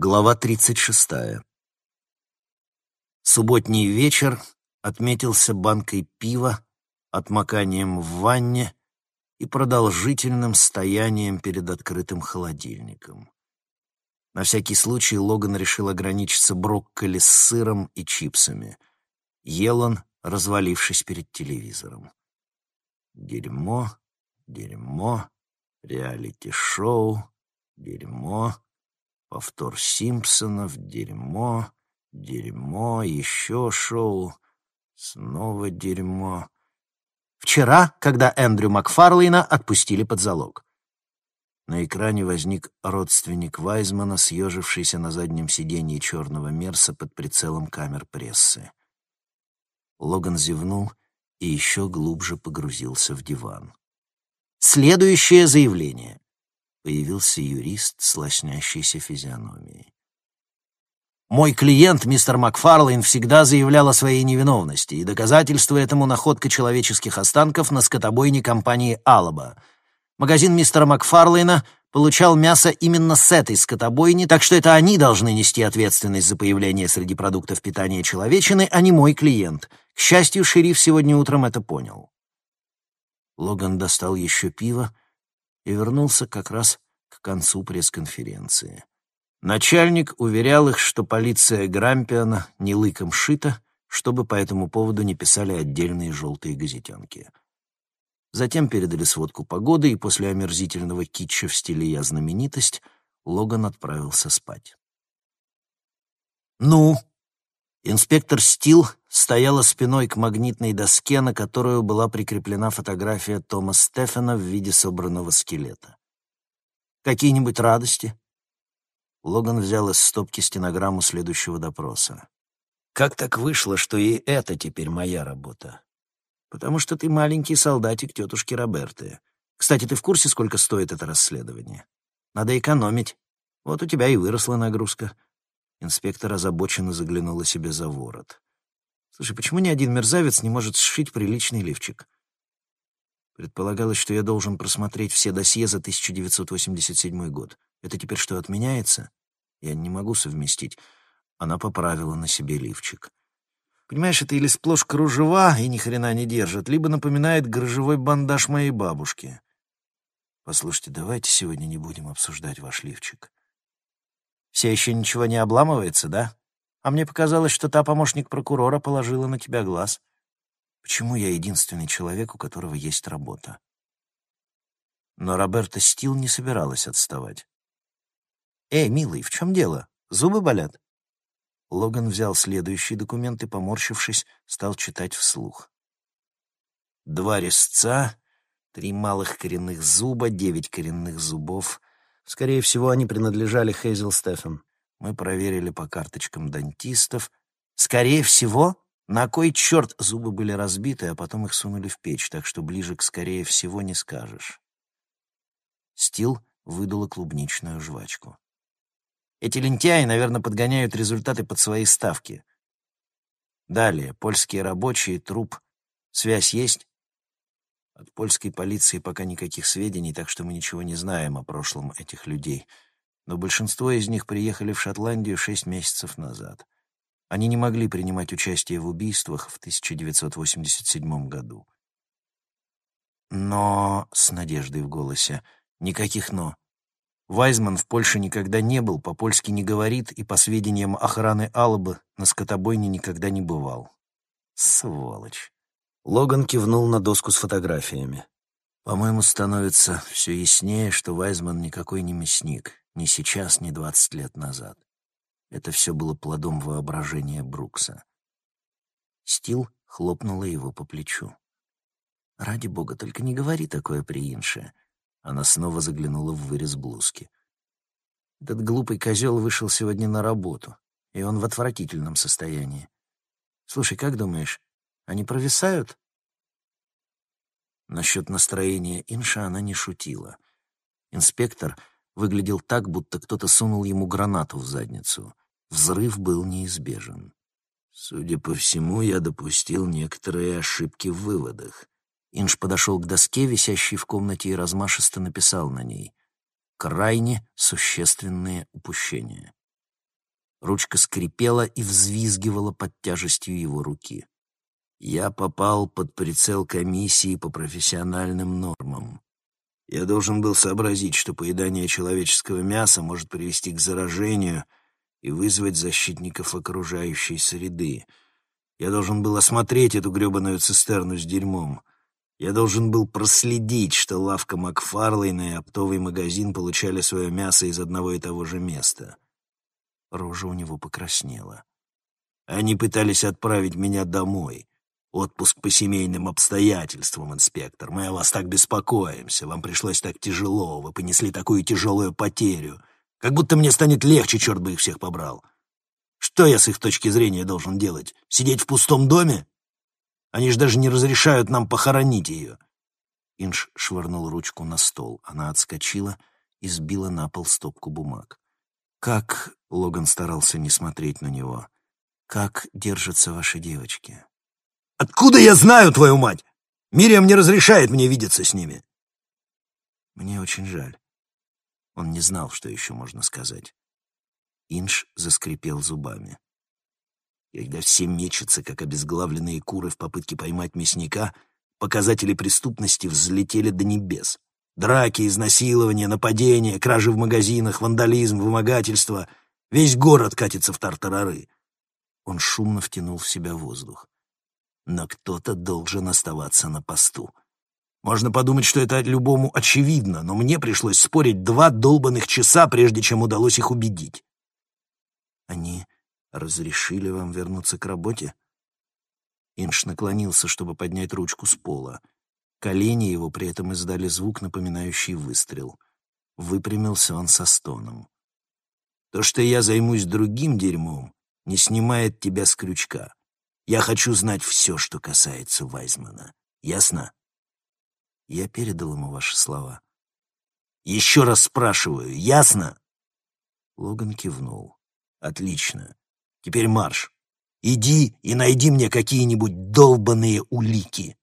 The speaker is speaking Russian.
Глава 36. Субботний вечер отметился банкой пива, отмоканием в ванне и продолжительным стоянием перед открытым холодильником. На всякий случай Логан решил ограничиться брокколи с сыром и чипсами. Ел он, развалившись перед телевизором. Дерьмо, дерьмо, реалити-шоу, дерьмо. Повтор Симпсонов, дерьмо, дерьмо, еще шоу, снова дерьмо. Вчера, когда Эндрю Макфарлейна отпустили под залог. На экране возник родственник Вайзмана, съежившийся на заднем сиденье черного Мерса под прицелом камер прессы. Логан зевнул и еще глубже погрузился в диван. Следующее заявление появился юрист с лоснящейся физиономией. Мой клиент, мистер Макфарлейн, всегда заявлял о своей невиновности, и доказательство этому находка человеческих останков на скотобойне компании «Алаба». Магазин мистера Макфарлейна получал мясо именно с этой скотобойни, так что это они должны нести ответственность за появление среди продуктов питания человечины, а не мой клиент. К счастью, шериф сегодня утром это понял. Логан достал еще пиво, и вернулся как раз к концу пресс-конференции. Начальник уверял их, что полиция Грампиана не лыком шита, чтобы по этому поводу не писали отдельные желтые газетенки. Затем передали сводку погоды, и после омерзительного китча в стиле «Я знаменитость» Логан отправился спать. «Ну?» Инспектор Стил стояла спиной к магнитной доске, на которую была прикреплена фотография Тома Стефана в виде собранного скелета. «Какие-нибудь радости?» Логан взял из стопки стенограмму следующего допроса. «Как так вышло, что и это теперь моя работа?» «Потому что ты маленький солдатик тетушки Роберты. Кстати, ты в курсе, сколько стоит это расследование? Надо экономить. Вот у тебя и выросла нагрузка». Инспектор озабоченно заглянула себе за ворот. «Слушай, почему ни один мерзавец не может сшить приличный лифчик?» Предполагалось, что я должен просмотреть все досье за 1987 год. Это теперь что, отменяется? Я не могу совместить. Она поправила на себе лифчик. Понимаешь, это или сплошь кружева и ни хрена не держит, либо напоминает грыжевой бандаж моей бабушки. Послушайте, давайте сегодня не будем обсуждать ваш лифчик. Все еще ничего не обламывается, да? А мне показалось, что та помощник прокурора положила на тебя глаз. Почему я единственный человек, у которого есть работа? Но Роберта Стил не собиралась отставать. «Эй, милый, в чем дело? Зубы болят?» Логан взял следующий документ и, поморщившись, стал читать вслух. Два резца, три малых коренных зуба, девять коренных зубов, Скорее всего, они принадлежали Хейзел Стефан. Мы проверили по карточкам дантистов. Скорее всего, на кой черт зубы были разбиты, а потом их сунули в печь, так что ближе к «скорее всего» не скажешь. Стил выдала клубничную жвачку. Эти лентяи, наверное, подгоняют результаты под свои ставки. Далее, польские рабочие, труп. Связь есть? От польской полиции пока никаких сведений, так что мы ничего не знаем о прошлом этих людей. Но большинство из них приехали в Шотландию шесть месяцев назад. Они не могли принимать участие в убийствах в 1987 году. Но, с надеждой в голосе, никаких «но». Вайзман в Польше никогда не был, по-польски не говорит и, по сведениям охраны Албы, на скотобойне никогда не бывал. Сволочь. Логан кивнул на доску с фотографиями. «По-моему, становится все яснее, что Вайзман никакой не мясник, ни сейчас, ни двадцать лет назад. Это все было плодом воображения Брукса». Стил хлопнула его по плечу. «Ради бога, только не говори такое при Инше». Она снова заглянула в вырез блузки. «Этот глупый козел вышел сегодня на работу, и он в отвратительном состоянии. Слушай, как думаешь, они провисают?» Насчет настроения Инша она не шутила. Инспектор выглядел так, будто кто-то сунул ему гранату в задницу. Взрыв был неизбежен. Судя по всему, я допустил некоторые ошибки в выводах. Инш подошел к доске, висящей в комнате, и размашисто написал на ней «Крайне существенные упущения». Ручка скрипела и взвизгивала под тяжестью его руки. Я попал под прицел комиссии по профессиональным нормам. Я должен был сообразить, что поедание человеческого мяса может привести к заражению и вызвать защитников окружающей среды. Я должен был осмотреть эту гребаную цистерну с дерьмом. Я должен был проследить, что лавка Макфарлейна и оптовый магазин получали свое мясо из одного и того же места. Рожа у него покраснела. Они пытались отправить меня домой. Отпуск по семейным обстоятельствам, инспектор. Мы о вас так беспокоимся. Вам пришлось так тяжело. Вы понесли такую тяжелую потерю. Как будто мне станет легче, черт бы их всех побрал. Что я с их точки зрения должен делать? Сидеть в пустом доме? Они же даже не разрешают нам похоронить ее. Инш швырнул ручку на стол. Она отскочила и сбила на пол стопку бумаг. «Как...» — Логан старался не смотреть на него. «Как держатся ваши девочки?» Откуда я знаю, твою мать? Мириам не разрешает мне видеться с ними. Мне очень жаль. Он не знал, что еще можно сказать. Инш заскрипел зубами. Когда все мечутся, как обезглавленные куры в попытке поймать мясника, показатели преступности взлетели до небес. Драки, изнасилования, нападения, кражи в магазинах, вандализм, вымогательство. Весь город катится в тартарары. Он шумно втянул в себя воздух но кто-то должен оставаться на посту. Можно подумать, что это любому очевидно, но мне пришлось спорить два долбанных часа, прежде чем удалось их убедить. Они разрешили вам вернуться к работе? Инш наклонился, чтобы поднять ручку с пола. Колени его при этом издали звук, напоминающий выстрел. Выпрямился он со стоном. То, что я займусь другим дерьмом, не снимает тебя с крючка. Я хочу знать все, что касается Вайзмана. Ясно? Я передал ему ваши слова. Еще раз спрашиваю, ясно? Логан кивнул. Отлично. Теперь марш. Иди и найди мне какие-нибудь долбанные улики.